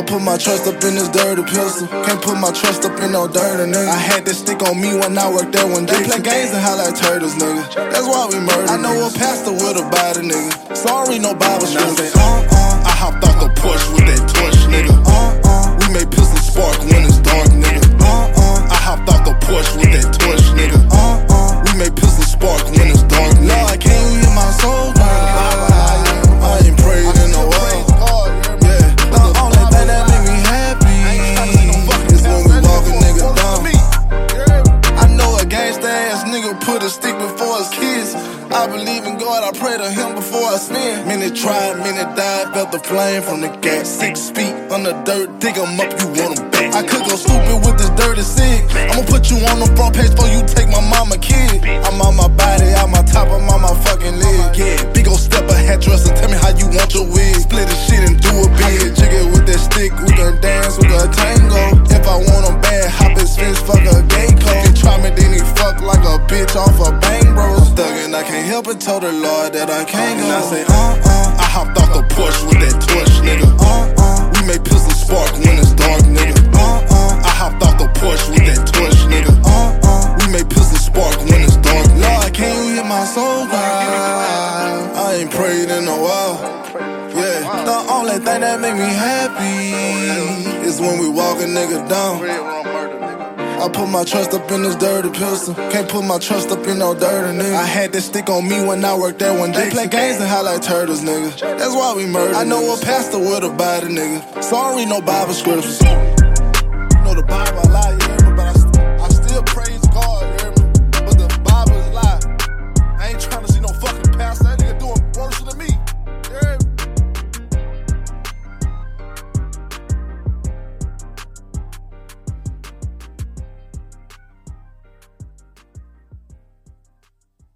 I put my trust up in this dirty pistol. Can't put my trust up in no dirty nigga. I had this stick on me when I worked there one day. They play games and like turtles, nigga. That's why we murder. I know a pastor with a body, nigga. Sorry, no Bible scripture. Say, uh, uh. I hopped off the Porsche with that torch, nigga. Put a stick before his kids. I believe in God, I pray to him before I sin. Many tried, many died, felt the flame from the gas. Six feet on the dirt, dig 'em up, you want 'em back. I could go stupid with this dirty sick. I'ma put you on the front page for you take my mama kid. I'm on my body, I'm on my top, I'm on my fucking bang bros. Thuggin', I can't help it, told the Lord that I can't go. And I say, uh uh, I hopped off the Porsche with that torch, nigga. uh uh, We made pistol spark when it's dark, nigga. uh uh, I hopped off the Porsche with that torch, nigga. uh uh. We made pistol spark when it's dark, nigga. Lord, can you hear my soul cry? I ain't prayed in a while. Yeah, the only thing that make me happy is when we walk a nigga down. I put my trust up in this dirty pistol. Can't put my trust up in no dirty nigga. I had this stick on me when I worked there one day. They play games and like turtles, nigga. That's why we murder. I know a pastor with a body, nigga. Sorry, no Bible scriptures. Know the Bible.